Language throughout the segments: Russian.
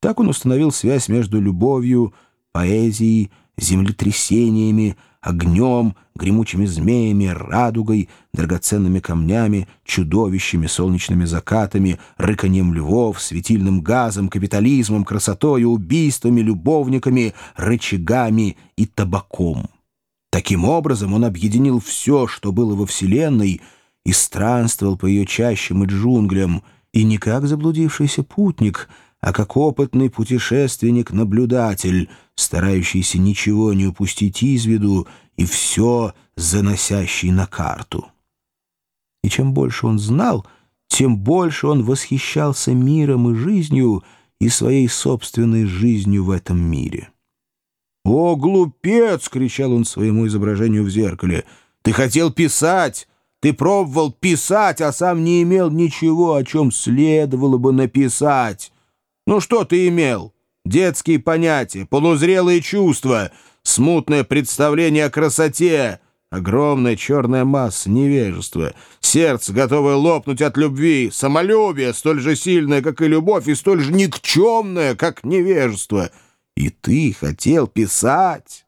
Так он установил связь между любовью, поэзией, землетрясениями, огнем, гремучими змеями, радугой, драгоценными камнями, чудовищами, солнечными закатами, рыканьем львов, светильным газом, капитализмом, красотой, убийствами, любовниками, рычагами и табаком. Таким образом он объединил все, что было во Вселенной, и странствовал по ее чащам и джунглям, и не как заблудившийся путник — а как опытный путешественник-наблюдатель, старающийся ничего не упустить из виду и все заносящий на карту. И чем больше он знал, тем больше он восхищался миром и жизнью и своей собственной жизнью в этом мире. «О, глупец!» — кричал он своему изображению в зеркале. «Ты хотел писать! Ты пробовал писать, а сам не имел ничего, о чем следовало бы написать!» Ну что ты имел? Детские понятия, полузрелые чувства, смутное представление о красоте, огромная черная масса невежества, сердце, готовое лопнуть от любви, самолюбие, столь же сильное, как и любовь, и столь же никчемное, как невежество. И ты хотел писать.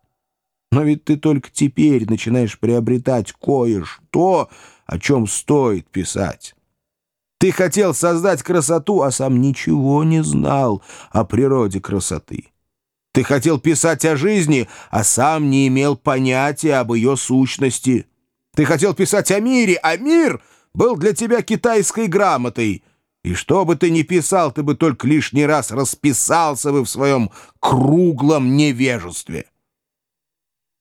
Но ведь ты только теперь начинаешь приобретать кое-что, о чем стоит писать. Ты хотел создать красоту, а сам ничего не знал о природе красоты. Ты хотел писать о жизни, а сам не имел понятия об ее сущности. Ты хотел писать о мире, а мир был для тебя китайской грамотой. И что бы ты ни писал, ты бы только лишний раз расписался бы в своем круглом невежестве.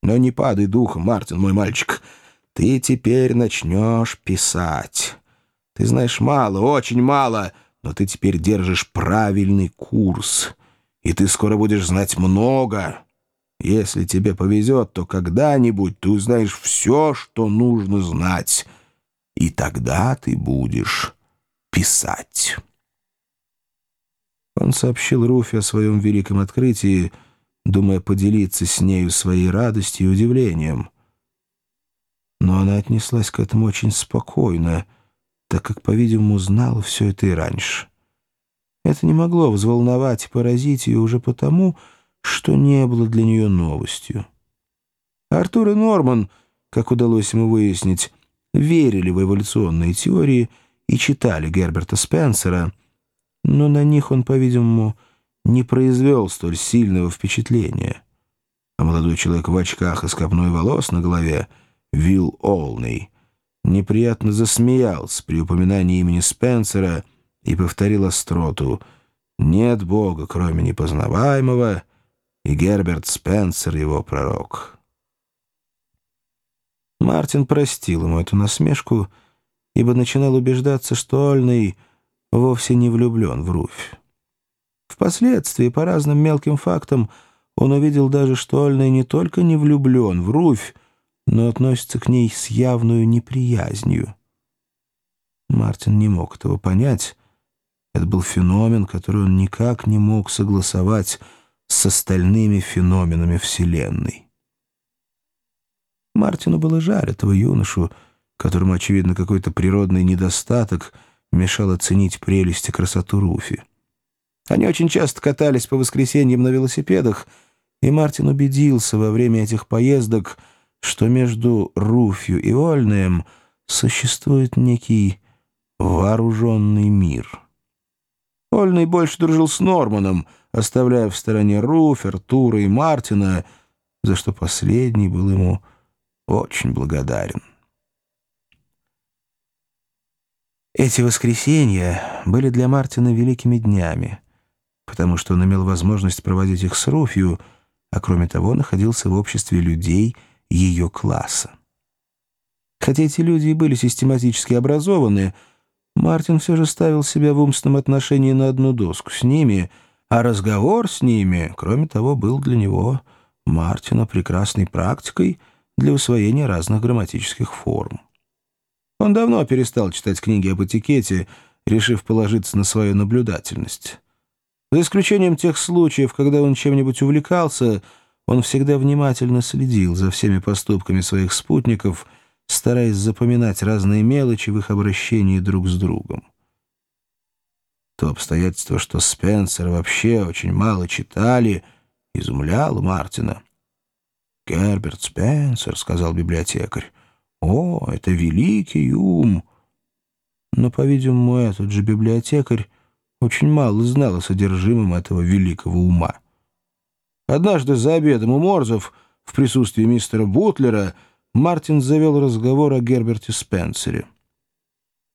Но не падай духом, Мартин, мой мальчик. Ты теперь начнешь писать». Ты знаешь мало, очень мало, но ты теперь держишь правильный курс, и ты скоро будешь знать много. Если тебе повезет, то когда-нибудь ты узнаешь все, что нужно знать, и тогда ты будешь писать». Он сообщил Руфи о своем великом открытии, думая поделиться с нею своей радостью и удивлением. Но она отнеслась к этому очень спокойно — так как, по-видимому, знала все это и раньше. Это не могло взволновать и поразить ее уже потому, что не было для нее новостью. Артур и Норман, как удалось ему выяснить, верили в эволюционные теории и читали Герберта Спенсера, но на них он, по-видимому, не произвел столь сильного впечатления. А молодой человек в очках и с копной волос на голове, Вилл Олней, неприятно засмеялся при упоминании имени Спенсера и повторил остроту «Нет Бога, кроме непознаваемого, и Герберт Спенсер его пророк». Мартин простил ему эту насмешку, ибо начинал убеждаться, что Ольный вовсе не влюблен в Руфь. Впоследствии, по разным мелким фактам, он увидел даже, что Ольный не только не влюблен в Руфь, но относится к ней с явной неприязнью. Мартин не мог этого понять. Это был феномен, который он никак не мог согласовать с остальными феноменами Вселенной. Мартину было жаль этого юношу, которому, очевидно, какой-то природный недостаток мешал оценить прелесть и красоту Руфи. Они очень часто катались по воскресеньям на велосипедах, и Мартин убедился во время этих поездок — что между Руфью и Ольнеем существует некий вооруженный мир. Ольный больше дружил с Норманом, оставляя в стороне Руф, Артура и Мартина, за что последний был ему очень благодарен. Эти воскресенья были для Мартина великими днями, потому что он имел возможность проводить их с Руфью, а кроме того находился в обществе людей — ее класса. Хотя эти люди и были систематически образованы, Мартин все же ставил себя в умственном отношении на одну доску с ними, а разговор с ними, кроме того, был для него, Мартина, прекрасной практикой для усвоения разных грамматических форм. Он давно перестал читать книги об этикете, решив положиться на свою наблюдательность. За исключением тех случаев, когда он чем-нибудь увлекался — он всегда внимательно следил за всеми поступками своих спутников, стараясь запоминать разные мелочи в их обращении друг с другом. То обстоятельство, что Спенсер вообще очень мало читали, изумляло Мартина. «Герберт Спенсер», — сказал библиотекарь. «О, это великий ум!» Но, по-видимому, этот же библиотекарь очень мало знал о содержимом этого великого ума. Однажды за обедом у Морзов в присутствии мистера Бутлера Мартин завел разговор о Герберте Спенсере.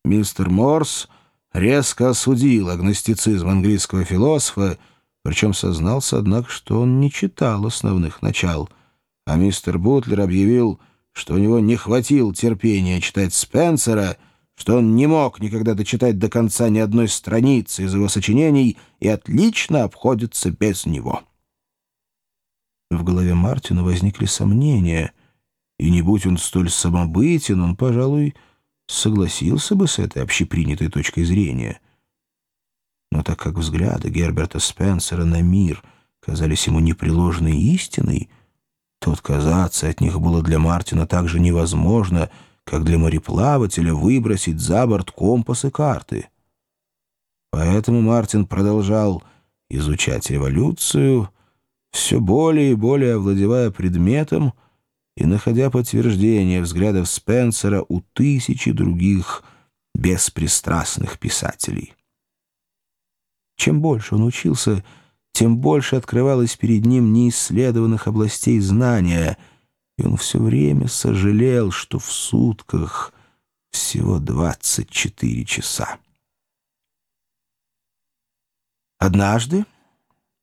Мистер Морс резко осудил агностицизм английского философа, причем сознался, однако, что он не читал основных начал, а мистер Бутлер объявил, что у него не хватило терпения читать Спенсера, что он не мог никогда дочитать до конца ни одной страницы из его сочинений и отлично обходится без него. В голове Мартина возникли сомнения, и не будь он столь самобытен, он, пожалуй, согласился бы с этой общепринятой точкой зрения. Но так как взгляды Герберта Спенсера на мир казались ему непреложной истиной, то отказаться от них было для Мартина так же невозможно, как для мореплавателя выбросить за борт компас и карты. Поэтому Мартин продолжал изучать революцию, все более и более овладевая предметом и находя подтверждение взглядов Спенсера у тысячи других беспристрастных писателей. Чем больше он учился, тем больше открывалось перед ним неисследованных областей знания, и он все время сожалел, что в сутках всего 24 часа. Однажды,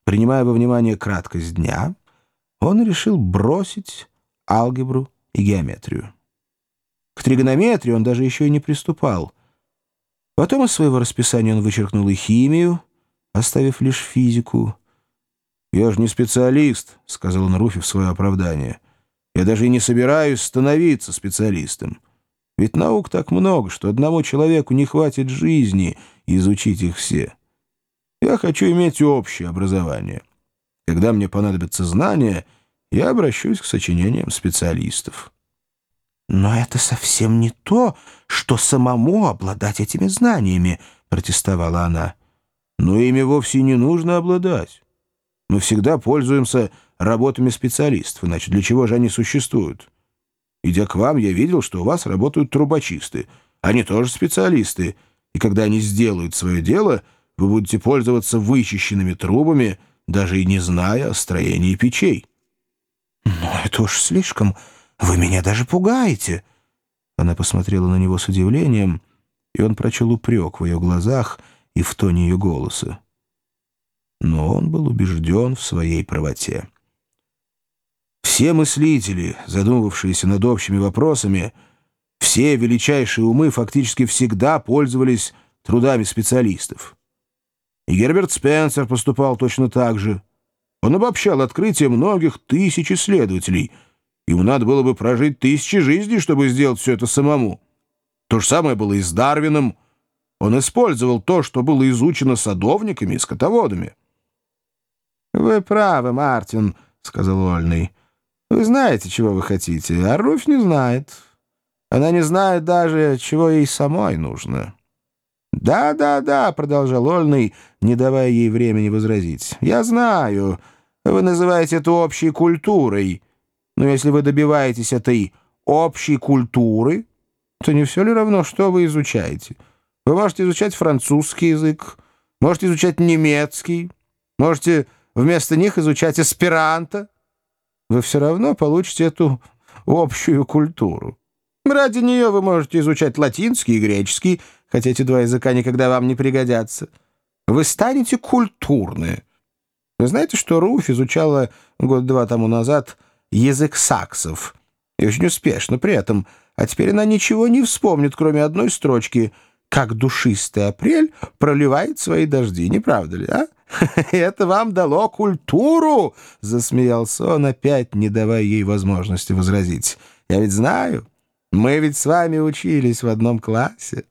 Принимая во внимание краткость дня, он решил бросить алгебру и геометрию. К тригонометрии он даже еще и не приступал. Потом из своего расписания он вычеркнул и химию, оставив лишь физику. «Я же не специалист», — сказал он Руфи в свое оправдание. «Я даже и не собираюсь становиться специалистом. Ведь наук так много, что одному человеку не хватит жизни изучить их все». Я хочу иметь общее образование. Когда мне понадобятся знания, я обращусь к сочинениям специалистов. «Но это совсем не то, что самому обладать этими знаниями», — протестовала она. «Но ими вовсе не нужно обладать. Мы всегда пользуемся работами специалистов, иначе для чего же они существуют? Идя к вам, я видел, что у вас работают трубочисты. Они тоже специалисты, и когда они сделают свое дело — вы будете пользоваться вычищенными трубами, даже и не зная о строении печей. «Но это уж слишком. Вы меня даже пугаете». Она посмотрела на него с удивлением, и он прочел упрек в ее глазах и в тоне ее голоса. Но он был убежден в своей правоте. Все мыслители, задумывавшиеся над общими вопросами, все величайшие умы фактически всегда пользовались трудами специалистов. И Герберт Спенсер поступал точно так же. Он обобщал открытия многих тысяч исследователей. Ему надо было бы прожить тысячи жизней, чтобы сделать все это самому. То же самое было и с Дарвином. Он использовал то, что было изучено садовниками и скотоводами. «Вы правы, Мартин», — сказал Ольный. «Вы знаете, чего вы хотите, а Руфь не знает. Она не знает даже, чего ей самой нужно». «Да, да, да», — продолжал Ольный, не давая ей времени возразить. «Я знаю. Вы называете это общей культурой. Но если вы добиваетесь этой общей культуры, то не все ли равно, что вы изучаете? Вы можете изучать французский язык, можете изучать немецкий, можете вместо них изучать эсперанто. Вы все равно получите эту общую культуру. Ради нее вы можете изучать латинский и греческий, хотя эти два языка никогда вам не пригодятся. Вы станете культурны. Вы знаете, что Руф изучала год-два тому назад язык саксов? И очень успешно при этом. А теперь она ничего не вспомнит, кроме одной строчки «Как душистый апрель проливает свои дожди». Не правда ли, а? «Это вам дало культуру!» — засмеялся он, опять не давая ей возможности возразить. «Я ведь знаю, мы ведь с вами учились в одном классе».